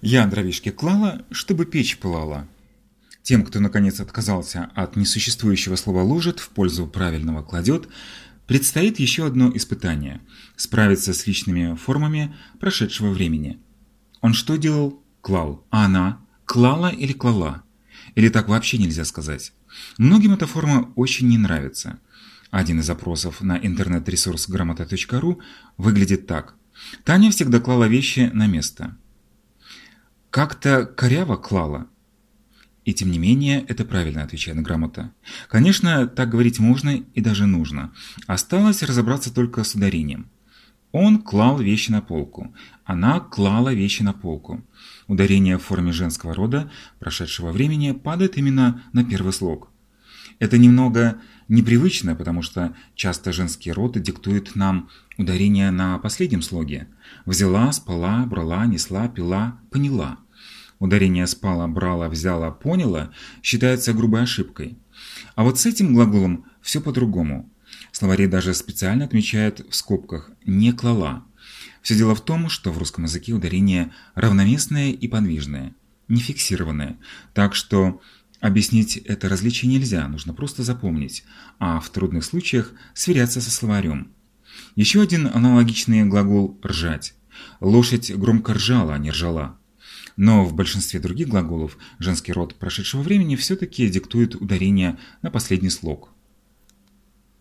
Я дровишки клала, чтобы печь пылала. Тем, кто наконец отказался от несуществующего слова «ложит» в пользу правильного «кладет», предстоит еще одно испытание – справиться с личными формами прошедшего времени. Он что делал? Клал. А она? Клала или клала? Или так вообще нельзя сказать? Многим эта форма очень не нравится. Один из запросов на интернет-ресурс грамота.ру выглядит так. Таня всегда клала вещи на место. Как-то коряво клала. И тем не менее, это правильно отвечает грамота. Конечно, так говорить можно и даже нужно. Осталось разобраться только с ударением. Он клал вещи на полку. Она клала вещи на полку. Ударение в форме женского рода прошедшего времени падает именно на первый слог. Это немного непривычно, потому что часто женские роды диктуют нам ударение на последнем слоге. Взяла, спала, брала, несла, пила, поняла. Ударение спала, брала, взяла, поняла считается грубой ошибкой. А вот с этим глаголом все по-другому. Словари даже специально отмечают в скобках «не клала». Все дело в том, что в русском языке ударение равноместное и подвижное, не фиксированное, так что объяснить это различие нельзя, нужно просто запомнить, а в трудных случаях сверяться со словарем. Еще один аналогичный глагол «ржать». Лошадь громко ржала, а не ржала. Но в большинстве других глаголов женский род прошедшего времени все-таки диктует ударение на последний слог –